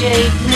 Shape.